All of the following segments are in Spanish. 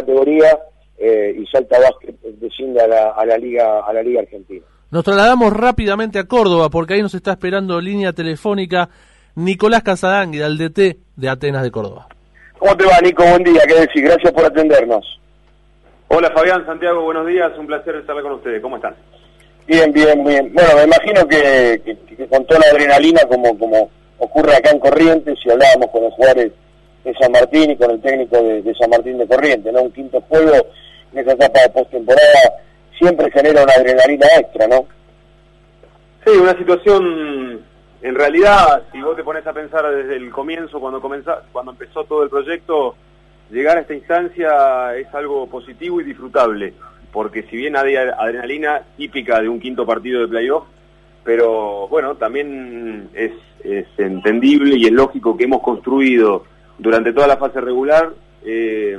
categoría y Salta Básquet desciende a la, a la liga a la liga argentina. Nos trasladamos rápidamente a Córdoba porque ahí nos está esperando línea telefónica Nicolás Casadánguida, el DT de Atenas de Córdoba. ¿Cómo te va, Nico? Buen día, qué decir, gracias por atendernos. Hola Fabián, Santiago, buenos días, un placer estar con ustedes, ¿cómo están? Bien, bien, bien. Bueno, me imagino que, con toda la adrenalina, como, como ocurre acá en Corrientes, si hablábamos con los jugadores de San Martín y con el técnico de, San Martín de Corrientes, ¿no? Un quinto juego en esa etapa de postemporada siempre genera una adrenalina extra, ¿no? Sí, una situación, en realidad, si vos te pones a pensar desde el comienzo, cuando, comenzó, cuando empezó todo el proyecto, llegar a esta instancia es algo positivo y disfrutable, porque si bien hay adrenalina típica de un quinto partido de playoff, pero bueno, también es, entendible y es lógico que hemos construido durante toda la fase regular eh,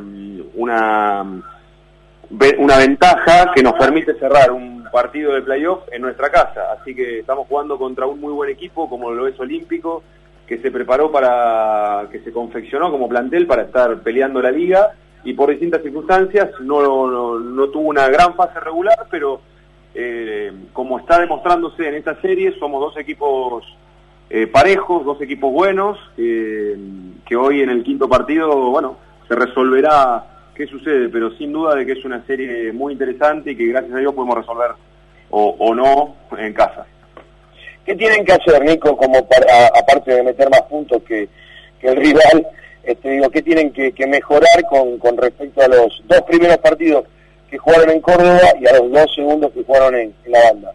una una ventaja que nos permite cerrar un partido de playoff en nuestra casa. Así que estamos jugando contra un muy buen equipo como lo es Olímpico, que se preparó para, que se confeccionó como plantel para estar peleando la liga y por distintas circunstancias no, no, tuvo una gran fase regular, pero eh, como está demostrándose en esta serie, somos dos equipos eh, parejos, dos equipos buenos, eh, que hoy en el quinto partido, bueno, se resolverá qué sucede, pero sin duda de que es una serie muy interesante y que gracias a Dios podemos resolver o, no en casa. ¿Qué tienen que hacer, Nico, como para, aparte de meter más puntos que, el rival, este, digo, qué tienen que, mejorar con, con, respecto a los dos primeros partidos que jugaron en Córdoba y a los dos segundos que jugaron en, en la banda?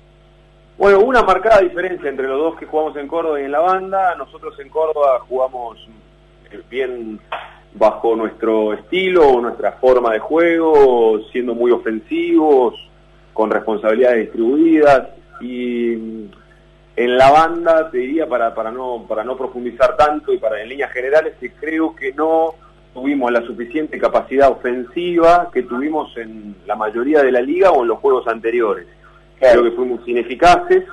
Bueno, una marcada diferencia entre los dos que jugamos en Córdoba y en la banda. Nosotros en Córdoba jugamos bien bajo nuestro estilo, nuestra forma de juego, siendo muy ofensivos, con responsabilidades distribuidas y en la banda te diría para, para no para no profundizar tanto y para en líneas generales que creo que no tuvimos la suficiente capacidad ofensiva que tuvimos en la mayoría de la liga o en los juegos anteriores. Creo que fuimos ineficaces,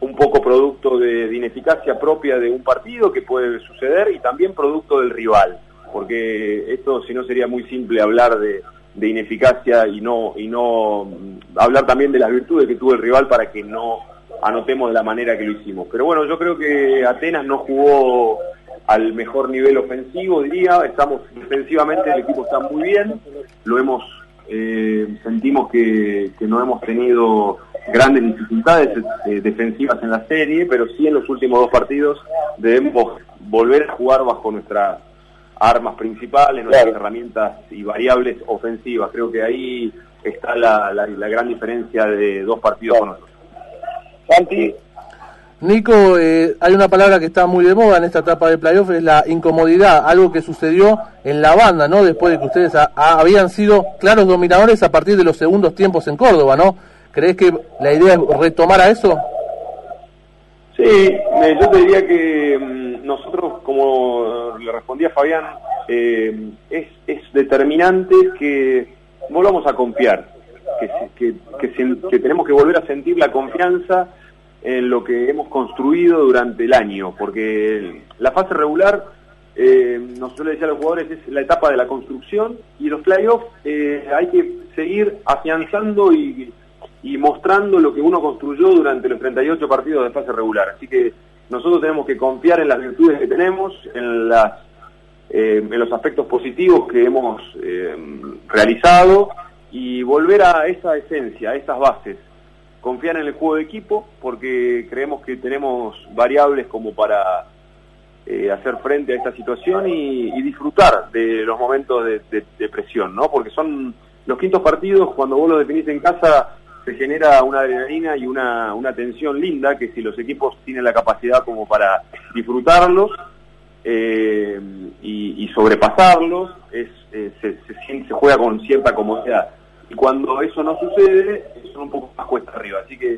un poco producto de ineficacia propia de un partido que puede suceder y también producto del rival porque esto si no sería muy simple hablar de, ineficacia y no, y no mm, hablar también de las virtudes que tuvo el rival para que no anotemos de la manera que lo hicimos. Pero bueno, yo creo que Atenas no jugó al mejor nivel ofensivo, diría, estamos defensivamente, el equipo está muy bien, lo hemos, eh, sentimos que, no hemos tenido grandes dificultades eh, defensivas en la serie, pero sí en los últimos dos partidos debemos volver a jugar bajo nuestra armas principales, nuestras herramientas y variables ofensivas. Creo que ahí está la, la, gran diferencia de dos partidos con otros. Santi. Nico, eh, hay una palabra que está muy de moda en esta etapa de playoff, es la incomodidad, algo que sucedió en la banda, ¿no? Después de que ustedes habían sido claros dominadores a partir de los segundos tiempos en Córdoba, ¿no? ¿Crees que la idea es retomar a eso? Sí, yo te diría que mm, nosotros, como le respondía Fabián, eh, es, es, determinante que volvamos a confiar, que, que, tenemos que volver a sentir la confianza en lo que hemos construido durante el año, porque la fase regular, eh, nos suele decir a los jugadores, es la etapa de la construcción y los playoffs eh, hay que seguir afianzando y y mostrando lo que uno construyó durante los 38 partidos de fase regular. Así que nosotros tenemos que confiar en las virtudes que tenemos, en, las, eh, en los aspectos positivos que hemos eh, realizado y volver a esa esencia, a esas bases. Confiar en el juego de equipo porque creemos que tenemos variables como para eh, hacer frente a esta situación y, disfrutar de los momentos de, presión, ¿no? Porque son los quintos partidos, cuando vos los definís en casa, se genera una adrenalina y una, una tensión linda que si los equipos tienen la capacidad como para disfrutarlos eh, y, sobrepasarlos, es, eh, se, se, se, juega con cierta comodidad. Y cuando eso no sucede, es un poco más cuesta arriba. Así que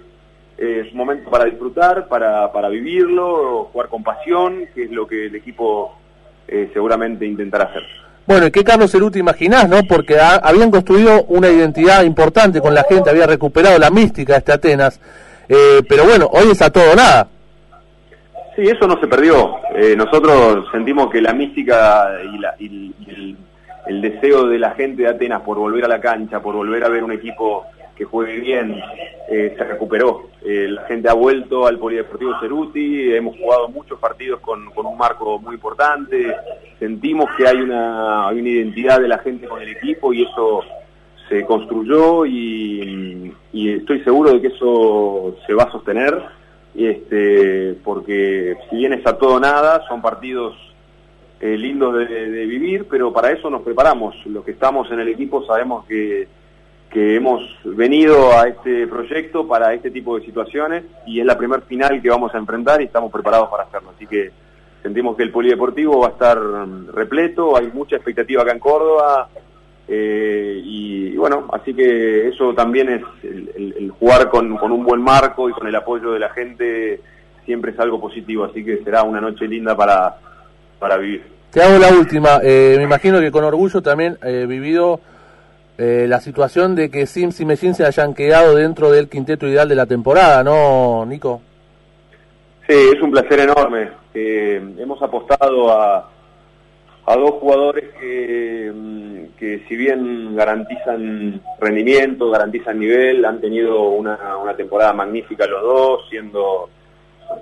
eh, es un momento para disfrutar, para, para vivirlo, jugar con pasión, que es lo que el equipo seguramente intentará hacer. Bueno, ¿qué Carlos Ceruti imaginás, no? Porque habían construido una identidad importante con la gente, había recuperado la mística de este Atenas, eh, pero bueno, hoy es a todo nada. Sí, eso no se perdió. Eh, nosotros sentimos que la mística y, el deseo de la gente de Atenas por volver a la cancha, por volver a ver un equipo que juegue bien, eh, se recuperó. Eh, la gente ha vuelto al Polideportivo Ceruti, hemos jugado muchos partidos con, un marco muy importante, sentimos que hay una, una identidad de la gente con el equipo y eso se construyó y, estoy seguro de que eso se va a sostener, este, porque si bien es a todo nada, son partidos eh, lindos de, vivir, pero para eso nos preparamos. Los que estamos en el equipo sabemos que, que hemos venido a este proyecto para este tipo de situaciones y es la primer final que vamos a enfrentar y estamos preparados para hacerlo. Así que sentimos que el polideportivo va a estar repleto, hay mucha expectativa acá en Córdoba, eh, y, bueno, así que eso también es el, jugar con, un buen marco y con el apoyo de la gente siempre es algo positivo, así que será una noche linda para, para vivir. Te hago la última, eh, me imagino que con orgullo también he eh, vivido la situación de que Sims y Mejin se hayan quedado dentro del quinteto ideal de la temporada, ¿no, Nico? Sí, es un placer enorme. hemos apostado a, a dos jugadores que, mm, que si bien garantizan rendimiento, garantizan nivel, han tenido una, una temporada magnífica los dos, siendo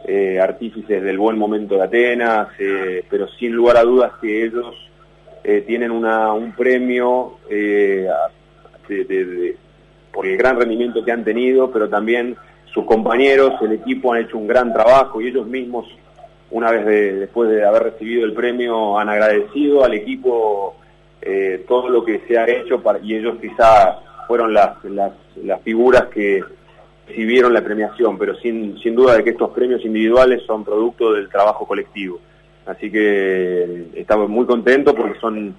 eh, artífices del buen momento de Atenas, eh, pero sin lugar a dudas que ellos eh, tienen un premio de, por el gran rendimiento que han tenido, pero también sus compañeros, el equipo han hecho un gran trabajo y ellos mismos una vez después de haber recibido el premio, han agradecido al equipo eh, todo lo que se ha hecho y ellos quizá fueron las, las, figuras que recibieron la premiación, pero sin, sin duda de que estos premios individuales son producto del trabajo colectivo. Así que eh, estamos muy contentos porque son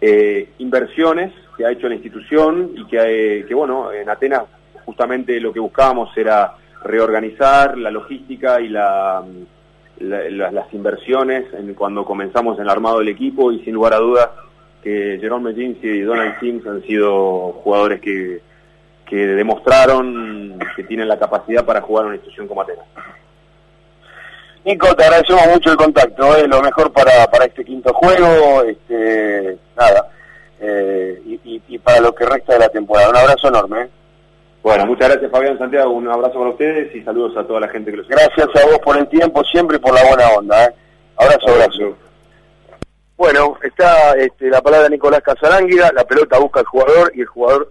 eh, inversiones que ha hecho la institución y que, que, bueno, en Atenas justamente lo que buscábamos era reorganizar la logística y la las inversiones en, cuando comenzamos en el armado del equipo y sin lugar a dudas que Jerome Jeans y Donald Sims han sido jugadores que, que demostraron que tienen la capacidad para jugar una institución como Atenas. Nico, te agradecemos mucho el contacto, es lo mejor para, para este quinto juego, este, nada, eh, y, y, para lo que resta de la temporada. Un abrazo enorme. ¿eh? Bueno, muchas gracias Fabián Santiago, un abrazo para ustedes y saludos a toda la gente que los Gracias a vos por el tiempo, siempre y por la buena onda. ¿eh? Abrazo, abrazo. Bueno, está este, la palabra de Nicolás Casaránguida, la pelota busca al jugador y el jugador